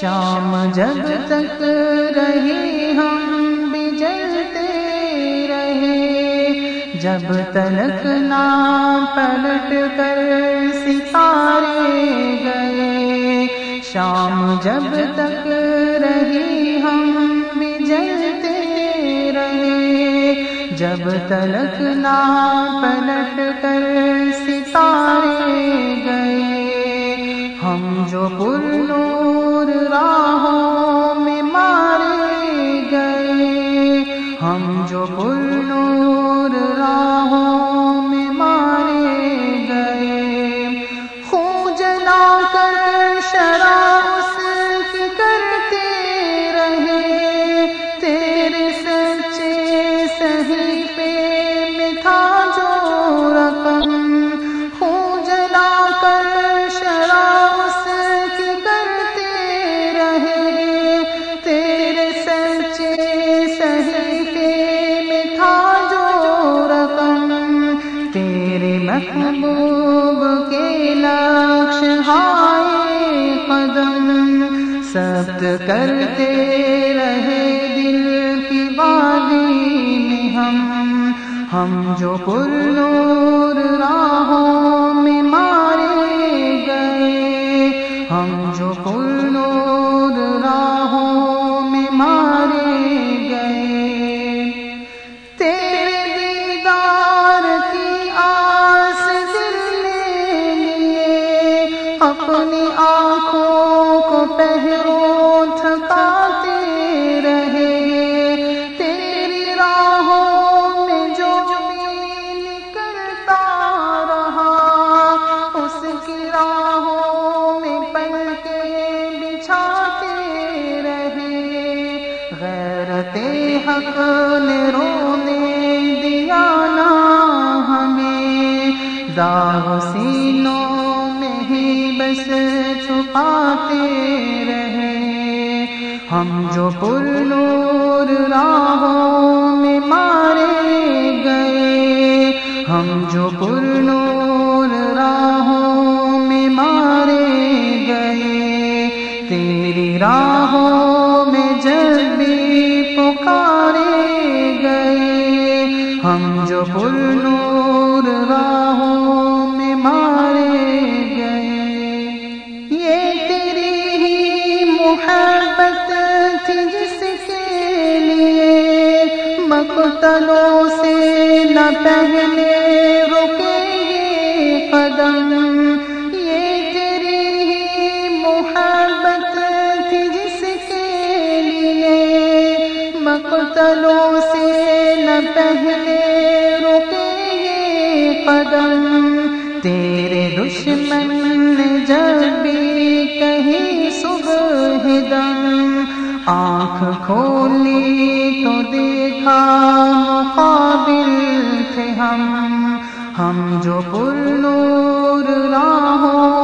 شام جب تک رہی ہم بھی جلتے رہے، جب تلک نہ پلٹ کر ستارے گئے، شام جب تک رہی ہم بھی جلتے رہے، جب تلک نہ پلٹ کر ستارے گئے۔ ہم جو پر نور راہوں میں مارے گئے۔ ہم جو پر نور راہوں کرتے رہے دل کی وادی میں ہم ہم جو پر نور راہوں غیرت حق نے رونے دیا نا ہمیں۔ داغ سینوں میں ہی بس چھپاتے رہے۔ ہم جو پر نور راہوں میں مارے گئے۔ ہم جو پر نور جو پر نور راہوں میں مارے گئے۔ یہ تیری ہی محبت تھی جس کے لیے مقتلوں سے نہ پہلے رکیں گے قدم۔ یہ تیری ہی محبت تھی جس کے لیے مقتلوں سے نہ پہلے قدم تیرے دشمن نے جب بھی کہیں صبح دم، آنکھ کھولی تو دیکھا مقابل تھے ہم۔ ہم جو پر نور راہوں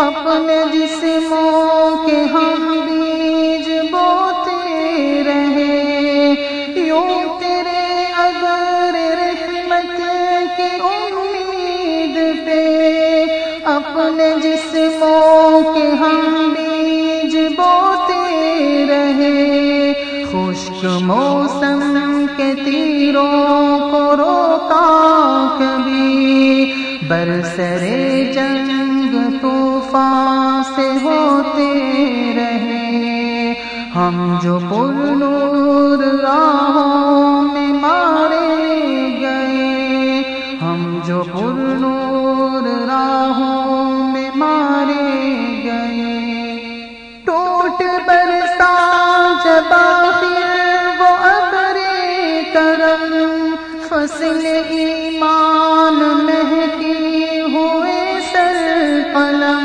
اپنے جسموں کے ہم بیج بوتے رہے۔ یوں تیرے اگر رحمت کی امید پہ اپنے جسموں کے ہم بیج بوتے رہے۔ خشک موسم کے تیروں کو روکا کبھی۔ برسرے جنگ طوفان سے ہوتے رہے۔ ہم جو پر نور راہوں میں مارے گئے۔ ہم جو پر نور راہوں میں مارے گئے۔ ٹوٹ برسا جب آخر وہ ابرے کرم۔ فصل ایمان مہکی ہوئے سر قلم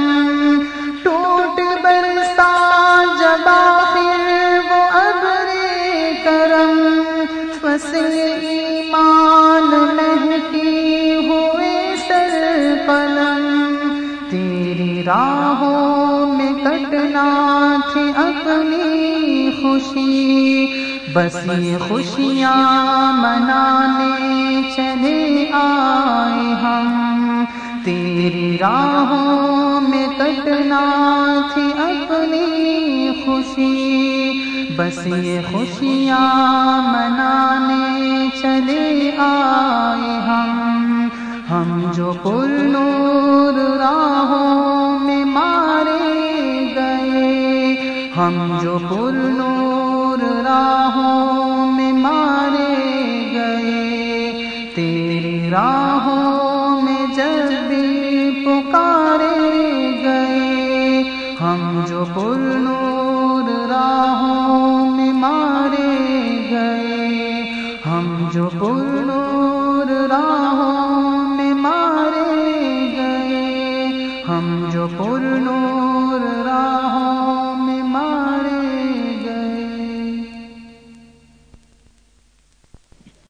راہوں میں کٹنا تھی اپنی خوشی، بس یہ خوشیاں منانے چلے آئے ہم۔ تیری راہوں میں کٹنا تھی اپنی خوشی، بس یہ خوشیاں منانے چلے آئے ہم۔ ہم جو پر نور راہوں ہم جو پر نور راہوں میں مارے گئے، تیری راہوں میں جب بھی پکارے گئے، ہم جو پر نور راہوں میں مارے گئے، ہم جو پر